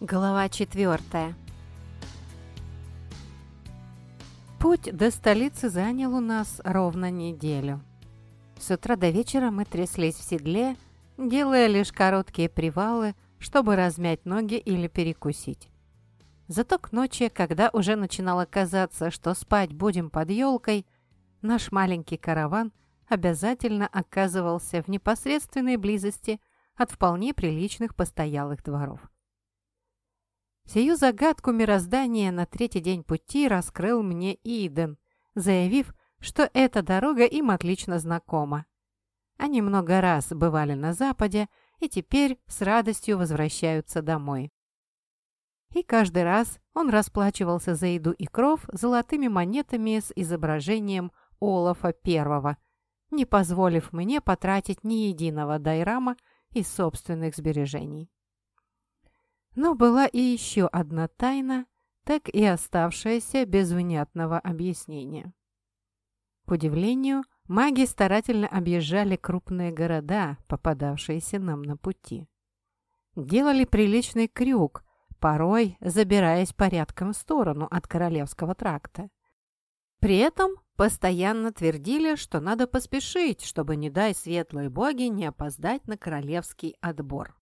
Глава четвертая. Путь до столицы занял у нас ровно неделю. С утра до вечера мы тряслись в седле, делая лишь короткие привалы, чтобы размять ноги или перекусить. Зато к ночи, когда уже начинало казаться, что спать будем под елкой, наш маленький караван обязательно оказывался в непосредственной близости от вполне приличных постоялых дворов. Сию загадку мироздания на третий день пути раскрыл мне Иден, заявив, что эта дорога им отлично знакома. Они много раз бывали на Западе и теперь с радостью возвращаются домой. И каждый раз он расплачивался за еду и кров золотыми монетами с изображением Олафа I, не позволив мне потратить ни единого дайрама из собственных сбережений. Но была и еще одна тайна, так и оставшаяся без внятного объяснения. К удивлению, маги старательно объезжали крупные города, попадавшиеся нам на пути. Делали приличный крюк, порой забираясь порядком в сторону от Королевского тракта. При этом постоянно твердили, что надо поспешить, чтобы, не дай светлые боги, не опоздать на королевский отбор.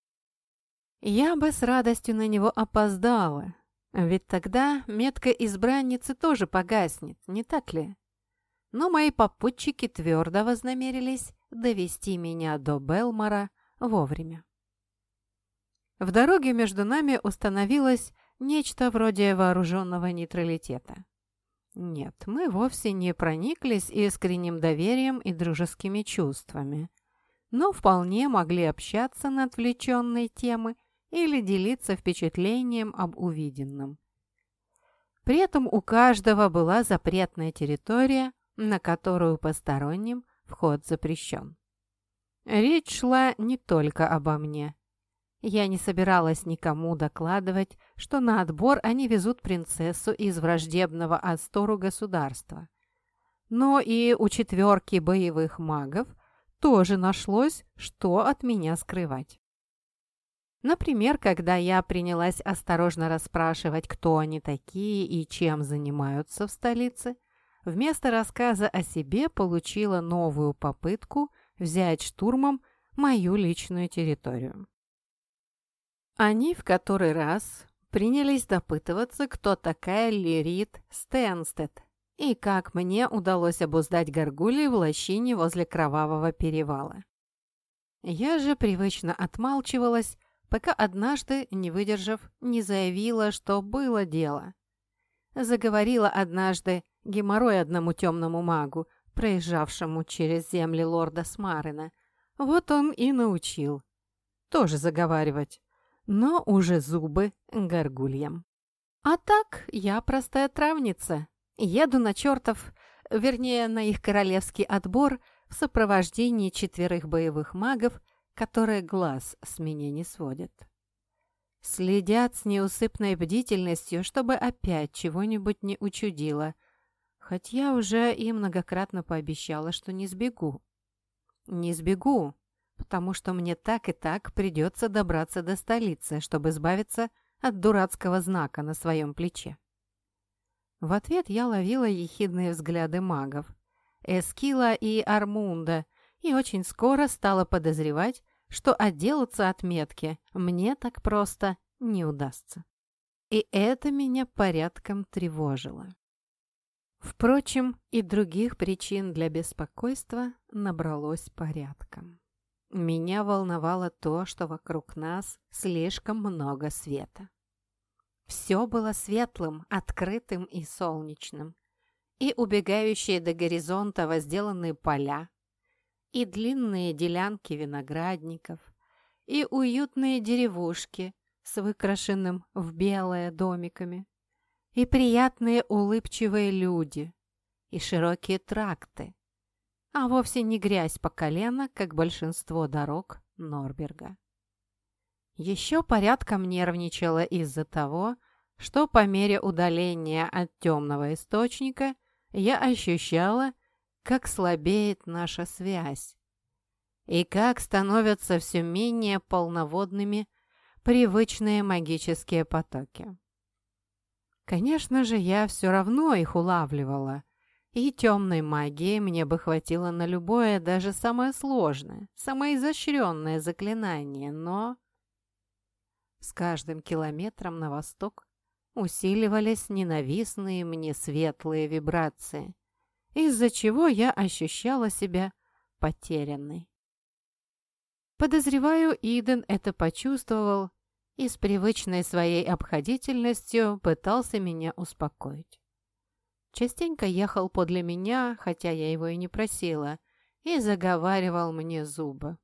Я бы с радостью на него опоздала, ведь тогда метка избранницы тоже погаснет, не так ли? Но мои попутчики твердо вознамерились довести меня до Белмора вовремя. В дороге между нами установилось нечто вроде вооруженного нейтралитета. Нет, мы вовсе не прониклись искренним доверием и дружескими чувствами, но вполне могли общаться на отвлеченные темы или делиться впечатлением об увиденном. При этом у каждого была запретная территория, на которую посторонним вход запрещен. Речь шла не только обо мне. Я не собиралась никому докладывать, что на отбор они везут принцессу из враждебного Астору государства. Но и у четверки боевых магов тоже нашлось, что от меня скрывать. Например, когда я принялась осторожно расспрашивать, кто они такие и чем занимаются в столице, вместо рассказа о себе получила новую попытку взять штурмом мою личную территорию. Они в который раз принялись допытываться, кто такая Лирит Стэнстед и как мне удалось обуздать горгулей в лощине возле Кровавого перевала. Я же привычно отмалчивалась, пока однажды, не выдержав, не заявила, что было дело. Заговорила однажды геморрой одному темному магу, проезжавшему через земли лорда Смарина. Вот он и научил. Тоже заговаривать, но уже зубы горгульям. А так, я простая травница. Еду на чертов, вернее, на их королевский отбор в сопровождении четверых боевых магов – которые глаз с меня не сводят. Следят с неусыпной бдительностью, чтобы опять чего-нибудь не учудило, хоть я уже и многократно пообещала, что не сбегу. Не сбегу, потому что мне так и так придется добраться до столицы, чтобы избавиться от дурацкого знака на своем плече. В ответ я ловила ехидные взгляды магов. Эскила и Армунда, и очень скоро стала подозревать, что отделаться от метки мне так просто не удастся. И это меня порядком тревожило. Впрочем, и других причин для беспокойства набралось порядком. Меня волновало то, что вокруг нас слишком много света. Все было светлым, открытым и солнечным. И убегающие до горизонта возделанные поля, и длинные делянки виноградников, и уютные деревушки с выкрашенным в белое домиками, и приятные улыбчивые люди, и широкие тракты, а вовсе не грязь по колено, как большинство дорог Норберга. Еще порядком нервничала из-за того, что по мере удаления от темного источника я ощущала, как слабеет наша связь и как становятся все менее полноводными привычные магические потоки. Конечно же, я все равно их улавливала, и темной магии мне бы хватило на любое, даже самое сложное, самое изощренное заклинание, но... С каждым километром на восток усиливались ненавистные мне светлые вибрации, из-за чего я ощущала себя потерянной. Подозреваю, Иден это почувствовал и с привычной своей обходительностью пытался меня успокоить. Частенько ехал подле меня, хотя я его и не просила, и заговаривал мне зубы.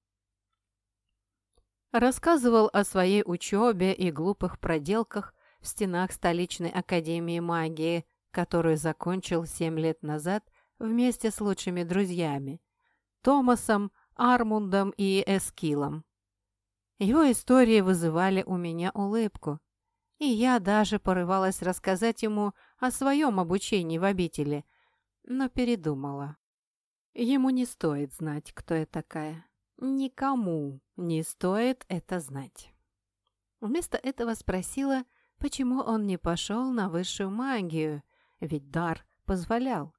Рассказывал о своей учебе и глупых проделках в стенах столичной академии магии, которую закончил семь лет назад вместе с лучшими друзьями – Томасом, Армундом и Эскилом. Его истории вызывали у меня улыбку, и я даже порывалась рассказать ему о своем обучении в обители, но передумала. Ему не стоит знать, кто я такая. Никому не стоит это знать. Вместо этого спросила, почему он не пошел на высшую магию, ведь дар позволял.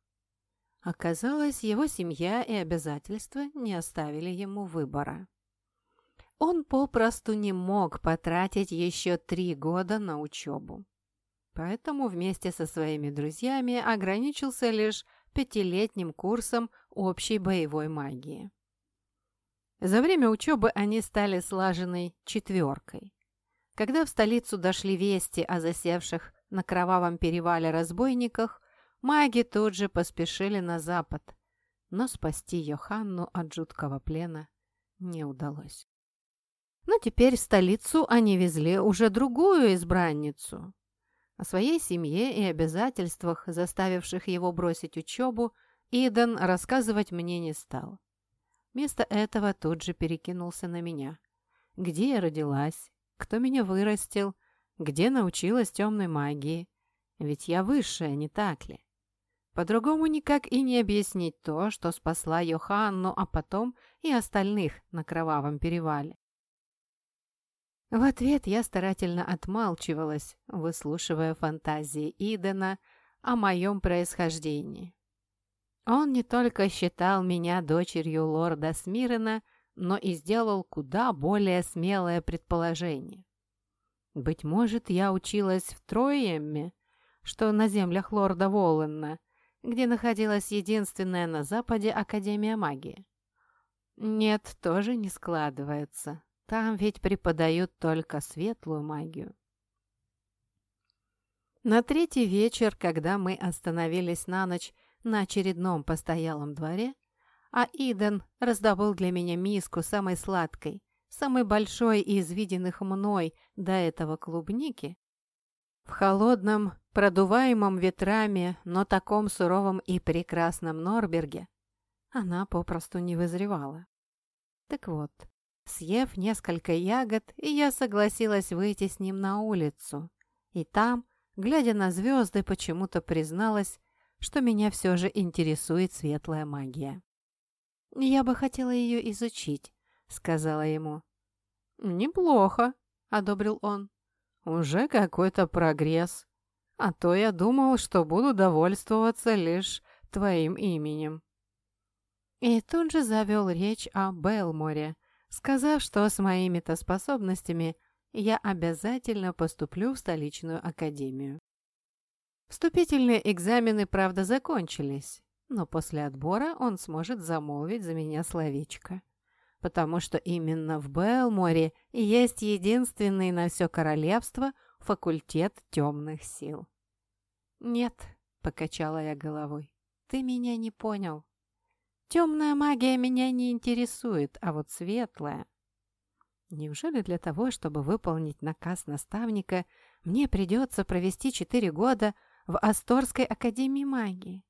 Оказалось, его семья и обязательства не оставили ему выбора. Он попросту не мог потратить еще три года на учебу. Поэтому вместе со своими друзьями ограничился лишь пятилетним курсом общей боевой магии. За время учебы они стали слаженной четверкой. Когда в столицу дошли вести о засевших на кровавом перевале разбойниках, маги тут же поспешили на запад, но спасти Йоханну от жуткого плена не удалось. Но теперь в столицу они везли уже другую избранницу. О своей семье и обязательствах, заставивших его бросить учебу, Иден рассказывать мне не стал. Вместо этого тут же перекинулся на меня. Где я родилась? Кто меня вырастил? Где научилась темной магии? Ведь я высшая, не так ли? По-другому никак и не объяснить то, что спасла Йоханну, а потом и остальных на Кровавом перевале. В ответ я старательно отмалчивалась, выслушивая фантазии Идена о моем происхождении. Он не только считал меня дочерью лорда Смирена, но и сделал куда более смелое предположение. Быть может, я училась в Троемме, что на землях лорда Воланна, где находилась единственная на Западе Академия магии. Нет, тоже не складывается. Там ведь преподают только светлую магию. На третий вечер, когда мы остановились на ночь на очередном постоялом дворе, а Иден раздобыл для меня миску самой сладкой, самой большой из виденных мной до этого клубники, в холодном, продуваемом ветрами, но таком суровом и прекрасном Норберге она попросту не вызревала. Так вот, Съев несколько ягод, я согласилась выйти с ним на улицу. И там, глядя на звезды, почему-то призналась, что меня все же интересует светлая магия. «Я бы хотела ее изучить», — сказала ему. «Неплохо», — одобрил он. «Уже какой-то прогресс. А то я думал, что буду довольствоваться лишь твоим именем». И тут же завел речь о Белморе, сказав, что с моими-то способностями я обязательно поступлю в столичную академию. Вступительные экзамены, правда, закончились, но после отбора он сможет замолвить за меня словечко. Потому что именно в Белморе есть единственный на все королевство факультет темных сил. «Нет», — покачала я головой, — «ты меня не понял. Темная магия меня не интересует, а вот светлая. Неужели для того, чтобы выполнить наказ наставника, мне придется провести четыре года в Асторской академии магии?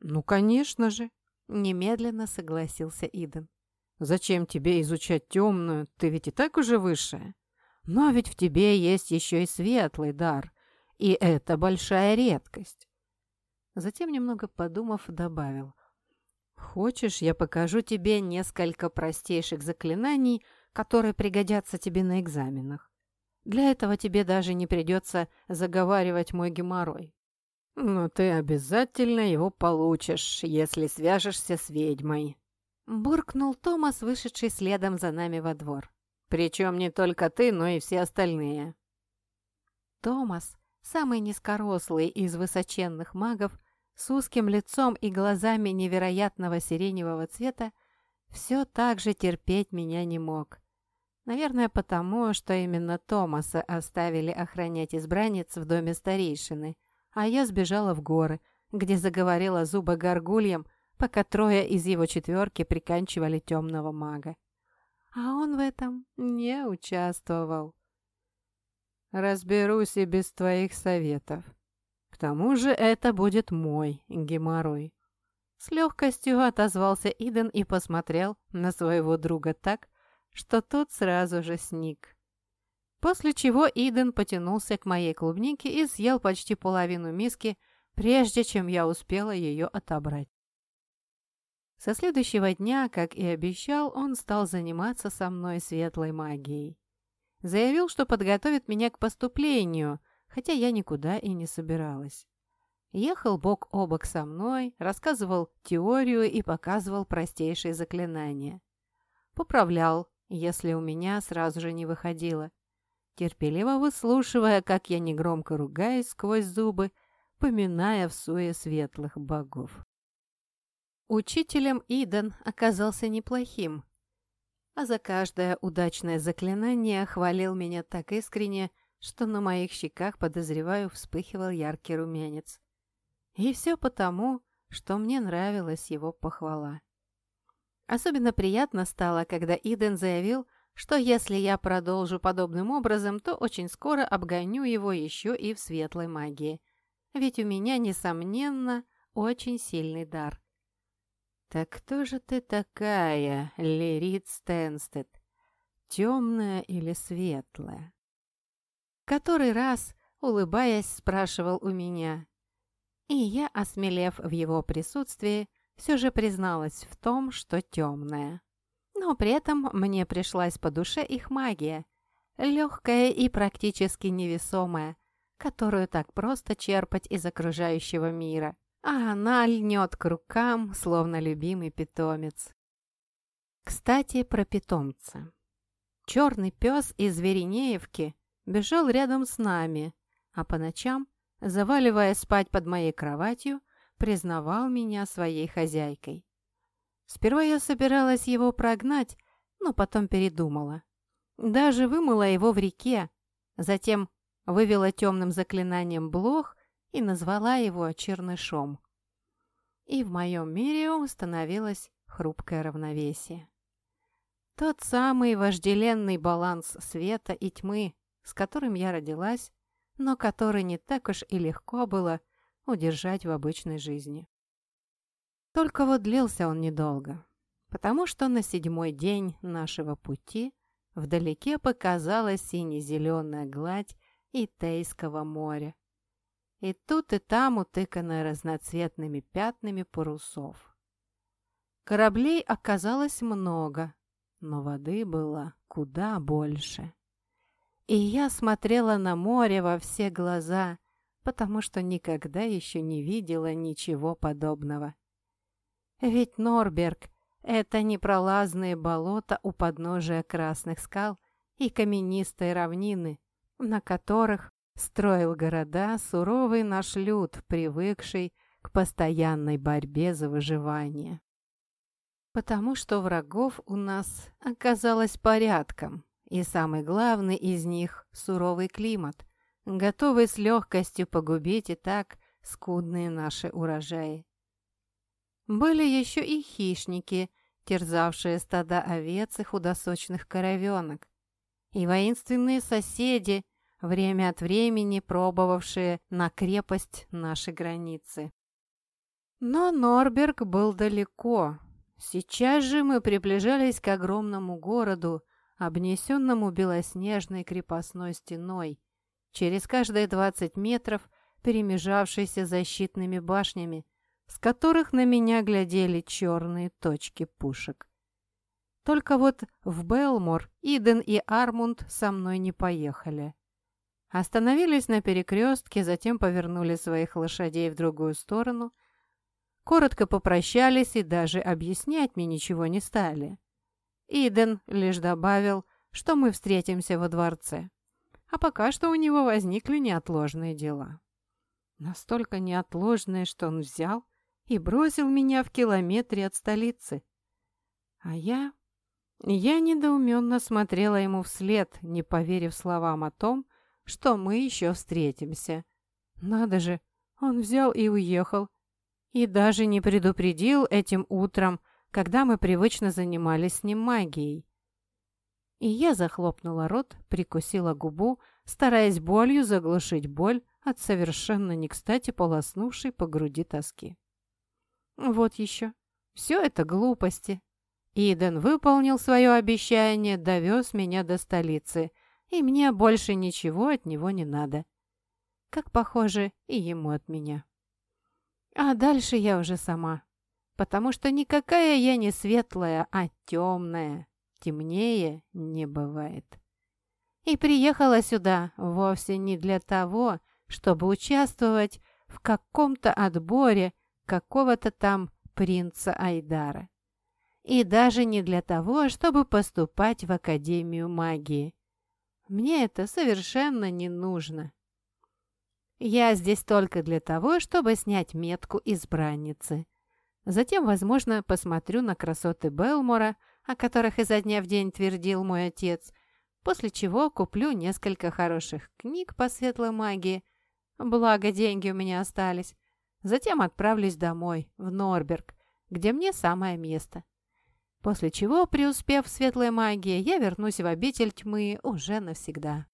«Ну, конечно же!» — немедленно согласился Иден. «Зачем тебе изучать темную? Ты ведь и так уже высшая. Но ведь в тебе есть еще и светлый дар, и это большая редкость». Затем, немного подумав, добавил. Хочешь, я покажу тебе несколько простейших заклинаний, которые пригодятся тебе на экзаменах. Для этого тебе даже не придется заговаривать мой геморрой. Но ты обязательно его получишь, если свяжешься с ведьмой. Буркнул Томас, вышедший следом за нами во двор. Причем не только ты, но и все остальные. Томас, самый низкорослый из высоченных магов, с узким лицом и глазами невероятного сиреневого цвета, все так же терпеть меня не мог. Наверное, потому, что именно Томаса оставили охранять избранниц в доме старейшины, а я сбежала в горы, где заговорила зубы горгульям, пока трое из его четверки приканчивали темного мага. А он в этом не участвовал. «Разберусь и без твоих советов. К тому же это будет мой геморрой». С легкостью отозвался Иден и посмотрел на своего друга так, что тот сразу же сник. После чего Иден потянулся к моей клубнике и съел почти половину миски, прежде чем я успела ее отобрать. Со следующего дня, как и обещал, он стал заниматься со мной светлой магией. Заявил, что подготовит меня к поступлению, хотя я никуда и не собиралась. Ехал бок о бок со мной, рассказывал теорию и показывал простейшие заклинания. Поправлял, если у меня сразу же не выходило. Терпеливо выслушивая, как я негромко ругаюсь сквозь зубы, поминая в суе светлых богов. Учителем Иден оказался неплохим, а за каждое удачное заклинание хвалил меня так искренне, что на моих щеках, подозреваю, вспыхивал яркий румянец. И все потому, что мне нравилась его похвала. Особенно приятно стало, когда Иден заявил, что если я продолжу подобным образом, то очень скоро обгоню его еще и в светлой магии. Ведь у меня, несомненно, очень сильный дар. «Так кто же ты такая, Лерит Стенстед? Темная или светлая?» Который раз, улыбаясь, спрашивал у меня. И я, осмелев в его присутствии, все же призналась в том, что темная. Но при этом мне пришлась по душе их магия, легкая и практически невесомая, которую так просто черпать из окружающего мира, а она льнет к рукам, словно любимый питомец. Кстати, про питомца. Черный пес из Веринеевки бежал рядом с нами, а по ночам, заваливая спать под моей кроватью, признавал меня своей хозяйкой. Сперва я собиралась его прогнать, но потом передумала. Даже вымыла его в реке, затем вывела темным заклинанием блох и назвала его чернышом. И в моем мире установилось хрупкое равновесие. Тот самый вожделенный баланс света и тьмы, с которым я родилась, но который не так уж и легко было удержать в обычной жизни. Только вот длился он недолго, потому что на седьмой день нашего пути вдалеке показалась сине-зеленая гладь Итейского моря. И тут и там утыканная разноцветными пятнами парусов. Кораблей оказалось много, но воды было куда больше. И я смотрела на море во все глаза, потому что никогда еще не видела ничего подобного. Ведь Норберг — это непролазные болота у подножия красных скал и каменистые равнины, на которых строил города суровый наш люд, привыкший к постоянной борьбе за выживание. Потому что врагов у нас оказалось порядком, и самый главный из них — суровый климат, готовый с легкостью погубить и так скудные наши урожаи. Были еще и хищники, терзавшие стада овец и худосочных коровенок, и воинственные соседи, время от времени пробовавшие на крепость нашей границы. Но Норберг был далеко. Сейчас же мы приближались к огромному городу, обнесенному белоснежной крепостной стеной, через каждые 20 метров перемежавшейся защитными башнями, с которых на меня глядели черные точки пушек. Только вот в Белмор Иден и Армунд со мной не поехали. Остановились на перекрестке, затем повернули своих лошадей в другую сторону, коротко попрощались и даже объяснять мне ничего не стали. Иден лишь добавил, что мы встретимся во дворце. А пока что у него возникли неотложные дела. Настолько неотложные, что он взял и бросил меня в километре от столицы. А я... Я недоуменно смотрела ему вслед, не поверив словам о том, что мы еще встретимся. Надо же, он взял и уехал. И даже не предупредил этим утром, когда мы привычно занимались с ним магией. И я захлопнула рот, прикусила губу, стараясь болью заглушить боль от совершенно не кстати полоснувшей по груди тоски. Вот еще. Все это глупости. Иден выполнил свое обещание, довез меня до столицы, и мне больше ничего от него не надо. Как, похоже, и ему от меня. А дальше я уже сама потому что никакая я не светлая, а темная. Темнее не бывает. И приехала сюда вовсе не для того, чтобы участвовать в каком-то отборе какого-то там принца Айдара. И даже не для того, чтобы поступать в Академию магии. Мне это совершенно не нужно. Я здесь только для того, чтобы снять метку избранницы. Затем, возможно, посмотрю на красоты Белмора, о которых изо дня в день твердил мой отец, после чего куплю несколько хороших книг по светлой магии, благо деньги у меня остались. Затем отправлюсь домой, в Норберг, где мне самое место. После чего, преуспев в светлой магии, я вернусь в обитель тьмы уже навсегда.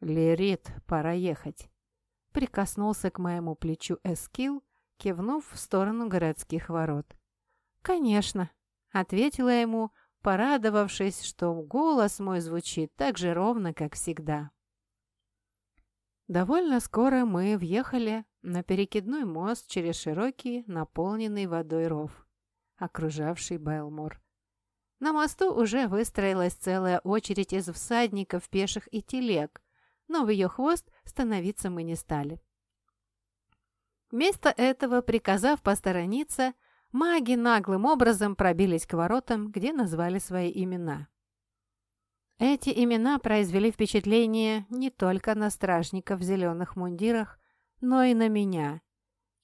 «Лерит, пора ехать», — прикоснулся к моему плечу Эскил, кивнув в сторону городских ворот. «Конечно», — ответила ему, порадовавшись, что голос мой звучит так же ровно, как всегда. Довольно скоро мы въехали на перекидной мост через широкий, наполненный водой ров, окружавший Белмор. На мосту уже выстроилась целая очередь из всадников, пеших и телег, но в ее хвост становиться мы не стали. Вместо этого, приказав посторониться, маги наглым образом пробились к воротам, где назвали свои имена. Эти имена произвели впечатление не только на стражников в зеленых мундирах, но и на меня.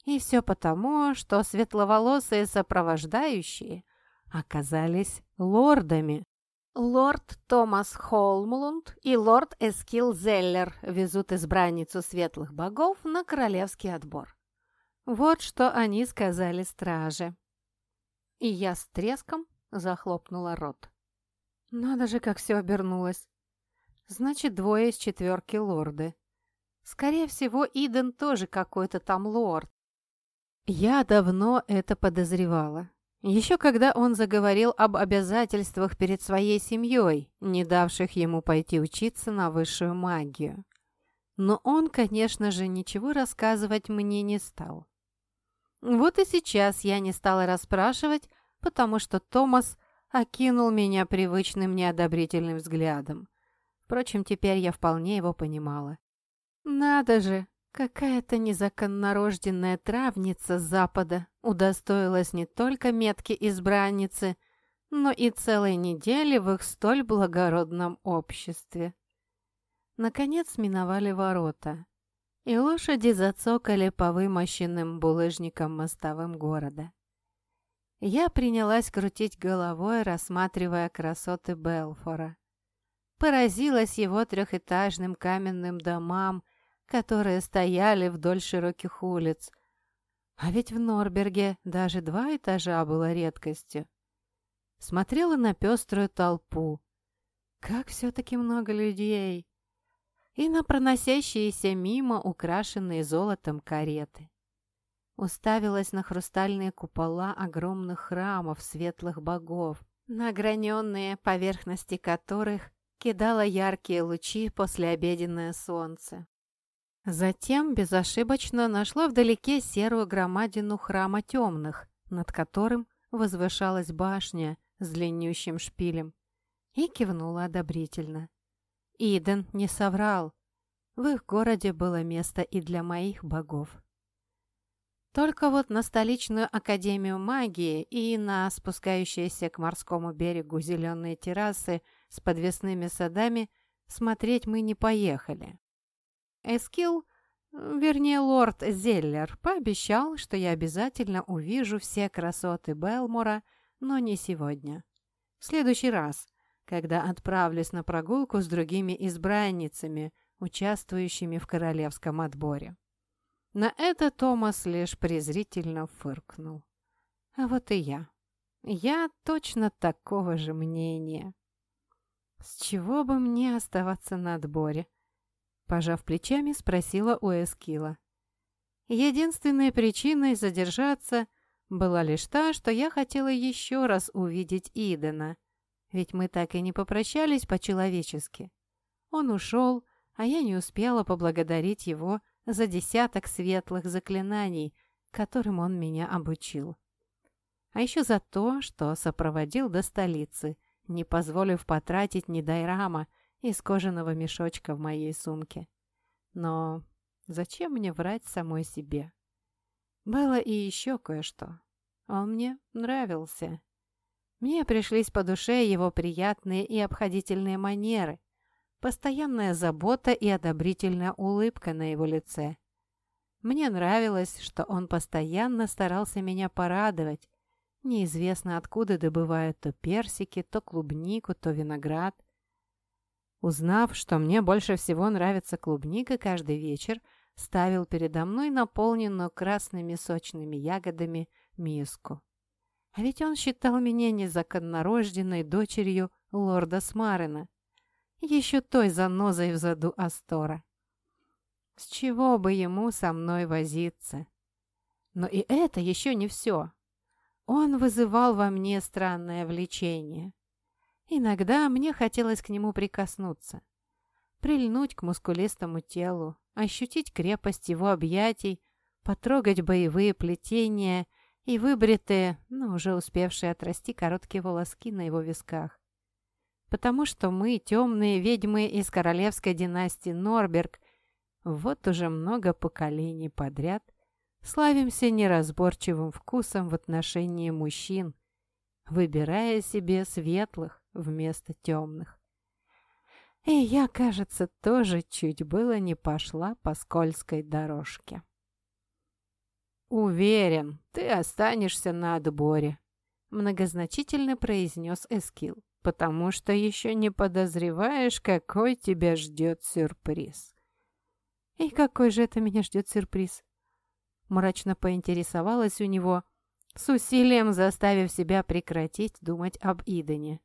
И все потому, что светловолосые сопровождающие оказались лордами. Лорд Томас Холмлунд и лорд Эскил Зеллер везут избранницу светлых богов на королевский отбор. Вот что они сказали страже. И я с треском захлопнула рот. Надо же, как все обернулось. Значит, двое из четверки лорды. Скорее всего, Иден тоже какой-то там лорд. Я давно это подозревала. Еще когда он заговорил об обязательствах перед своей семьей, не давших ему пойти учиться на высшую магию. Но он, конечно же, ничего рассказывать мне не стал. Вот и сейчас я не стала расспрашивать, потому что Томас окинул меня привычным неодобрительным взглядом. Впрочем, теперь я вполне его понимала. «Надо же, какая-то незаконнорожденная травница с запада удостоилась не только метки избранницы, но и целой недели в их столь благородном обществе». Наконец миновали ворота и лошади зацокали по вымощенным булыжникам мостовым города. Я принялась крутить головой, рассматривая красоты Белфора. Поразилась его трехэтажным каменным домам, которые стояли вдоль широких улиц. А ведь в Норберге даже два этажа было редкостью. Смотрела на пеструю толпу. Как все-таки много людей! и на проносящиеся мимо украшенные золотом кареты. Уставилась на хрустальные купола огромных храмов светлых богов, на граненные поверхности которых кидало яркие лучи послеобеденное солнце. Затем безошибочно нашла вдалеке серую громадину храма темных, над которым возвышалась башня, с длиннющим шпилем и кивнула одобрительно. Иден не соврал. В их городе было место и для моих богов. Только вот на столичную академию магии и на спускающиеся к морскому берегу зеленые террасы с подвесными садами смотреть мы не поехали. Эскил, вернее лорд Зеллер, пообещал, что я обязательно увижу все красоты Белмора, но не сегодня. В следующий раз, когда отправлюсь на прогулку с другими избранницами, участвующими в королевском отборе. На это Томас лишь презрительно фыркнул. А вот и я. Я точно такого же мнения. С чего бы мне оставаться на отборе? Пожав плечами, спросила у Эскила. Единственной причиной задержаться была лишь та, что я хотела еще раз увидеть Идена, ведь мы так и не попрощались по-человечески. Он ушел, а я не успела поблагодарить его за десяток светлых заклинаний, которым он меня обучил. А еще за то, что сопроводил до столицы, не позволив потратить ни дайрама из кожаного мешочка в моей сумке. Но зачем мне врать самой себе? Было и еще кое-что. Он мне нравился. Мне пришлись по душе его приятные и обходительные манеры, постоянная забота и одобрительная улыбка на его лице. Мне нравилось, что он постоянно старался меня порадовать, неизвестно откуда добывая то персики, то клубнику, то виноград. Узнав, что мне больше всего нравится клубника каждый вечер, ставил передо мной наполненную красными сочными ягодами миску. А ведь он считал меня незаконнорожденной дочерью лорда Смарена еще той занозой в заду Астора. С чего бы ему со мной возиться? Но и это еще не все. Он вызывал во мне странное влечение. Иногда мне хотелось к нему прикоснуться, прильнуть к мускулистому телу, ощутить крепость его объятий, потрогать боевые плетения и выбритые, но уже успевшие отрасти короткие волоски на его висках. Потому что мы, темные ведьмы из королевской династии Норберг, вот уже много поколений подряд славимся неразборчивым вкусом в отношении мужчин, выбирая себе светлых вместо темных. И я, кажется, тоже чуть было не пошла по скользкой дорожке. «Уверен, ты останешься на отборе», — многозначительно произнес Эскил потому что еще не подозреваешь, какой тебя ждет сюрприз. «И какой же это меня ждет сюрприз?» Мрачно поинтересовалась у него, с усилием заставив себя прекратить думать об Идене.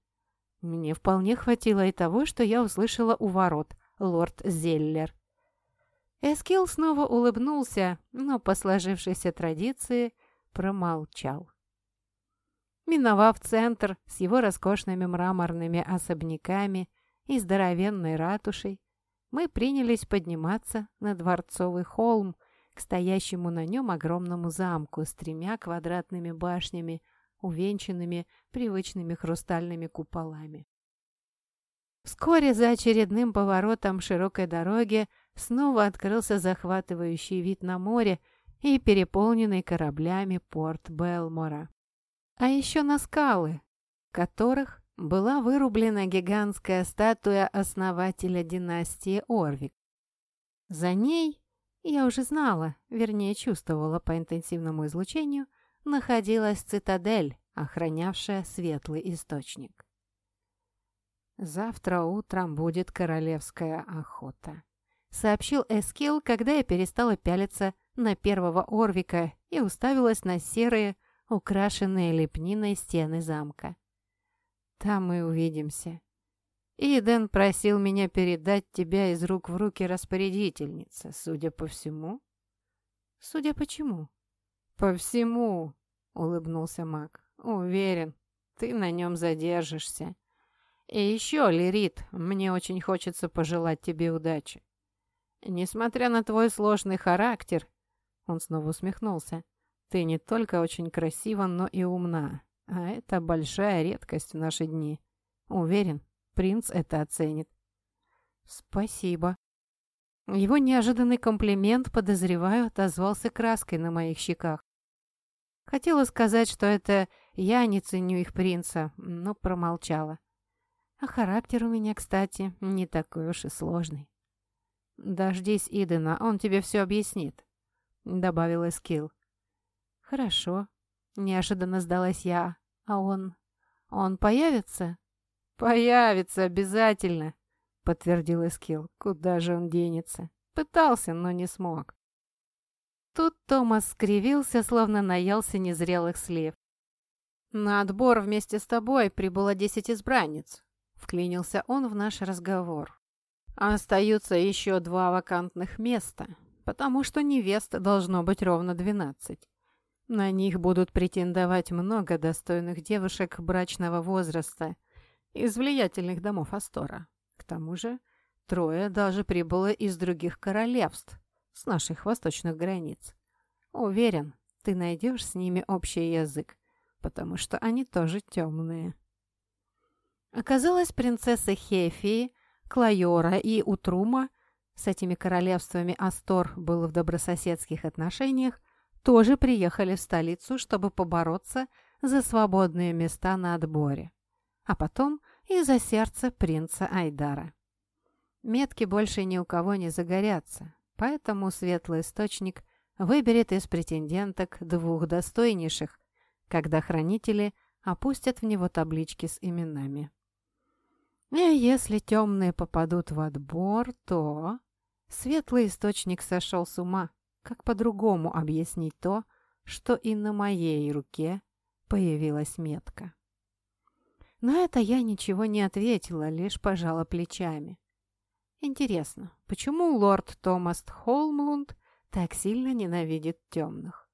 Мне вполне хватило и того, что я услышала у ворот, лорд Зеллер. Эскил снова улыбнулся, но по сложившейся традиции промолчал. Миновав центр с его роскошными мраморными особняками и здоровенной ратушей, мы принялись подниматься на Дворцовый холм к стоящему на нем огромному замку с тремя квадратными башнями, увенчанными привычными хрустальными куполами. Вскоре за очередным поворотом широкой дороги снова открылся захватывающий вид на море и переполненный кораблями порт Белмора а еще на скалы, которых была вырублена гигантская статуя основателя династии Орвик. За ней, я уже знала, вернее чувствовала по интенсивному излучению, находилась цитадель, охранявшая светлый источник. «Завтра утром будет королевская охота», — сообщил Эскил, когда я перестала пялиться на первого Орвика и уставилась на серые, украшенные лепниной стены замка. Там мы увидимся. Иден просил меня передать тебя из рук в руки распорядительнице, судя по всему. Судя почему? По всему, улыбнулся маг. Уверен, ты на нем задержишься. И еще, Лирит, мне очень хочется пожелать тебе удачи. Несмотря на твой сложный характер, он снова усмехнулся. Ты не только очень красива, но и умна. а это большая редкость в наши дни. Уверен, принц это оценит. Спасибо. Его неожиданный комплимент, подозреваю, отозвался краской на моих щеках. Хотела сказать, что это я не ценю их принца, но промолчала. А характер у меня, кстати, не такой уж и сложный. «Дождись Идена, он тебе все объяснит», — добавила Скилл. «Хорошо», — неожиданно сдалась я. «А он... он появится?» «Появится обязательно», — подтвердил Эскил. «Куда же он денется?» Пытался, но не смог. Тут Томас скривился, словно наелся незрелых слив. «На отбор вместе с тобой прибыло десять избранниц», — вклинился он в наш разговор. «Остаются еще два вакантных места, потому что невест должно быть ровно двенадцать. На них будут претендовать много достойных девушек брачного возраста из влиятельных домов Астора. К тому же трое даже прибыло из других королевств, с наших восточных границ. Уверен, ты найдешь с ними общий язык, потому что они тоже темные. Оказалось, принцесса Хефии, Клайора и Утрума с этими королевствами Астор был в добрососедских отношениях, тоже приехали в столицу, чтобы побороться за свободные места на отборе. А потом и за сердце принца Айдара. Метки больше ни у кого не загорятся, поэтому светлый источник выберет из претенденток двух достойнейших, когда хранители опустят в него таблички с именами. И если темные попадут в отбор, то... Светлый источник сошел с ума. Как по-другому объяснить то, что и на моей руке появилась метка? На это я ничего не ответила, лишь пожала плечами. Интересно, почему лорд Томас Холмлунд так сильно ненавидит темных?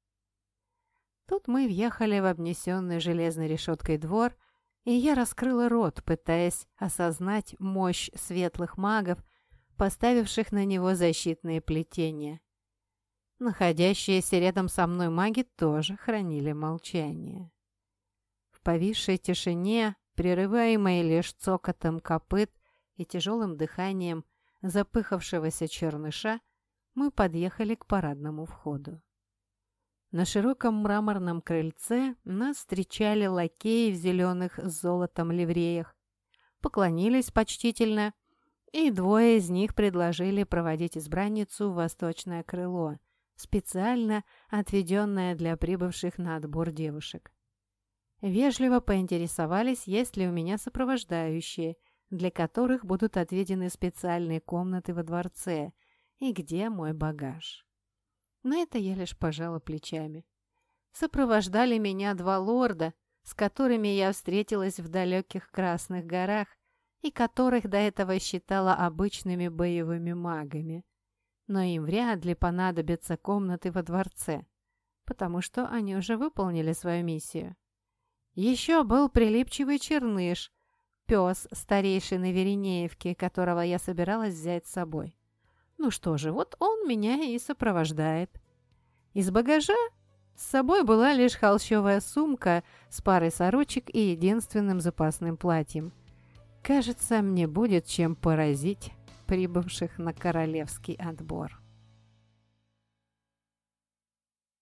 Тут мы въехали в обнесенный железной решеткой двор, и я раскрыла рот, пытаясь осознать мощь светлых магов, поставивших на него защитные плетения. Находящиеся рядом со мной маги тоже хранили молчание. В повисшей тишине, прерываемой лишь цокотом копыт и тяжелым дыханием запыхавшегося черныша, мы подъехали к парадному входу. На широком мраморном крыльце нас встречали лакеи в зеленых с золотом ливреях, поклонились почтительно, и двое из них предложили проводить избранницу в восточное крыло – специально отведенная для прибывших на отбор девушек. Вежливо поинтересовались, есть ли у меня сопровождающие, для которых будут отведены специальные комнаты во дворце, и где мой багаж. На это я лишь пожала плечами. Сопровождали меня два лорда, с которыми я встретилась в далеких Красных горах и которых до этого считала обычными боевыми магами но им вряд ли понадобятся комнаты во дворце, потому что они уже выполнили свою миссию. Еще был прилипчивый черныш, пес старейшины Веринеевки, которого я собиралась взять с собой. Ну что же, вот он меня и сопровождает. Из багажа с собой была лишь холщовая сумка с парой сорочек и единственным запасным платьем. Кажется, мне будет чем поразить прибывших на королевский отбор.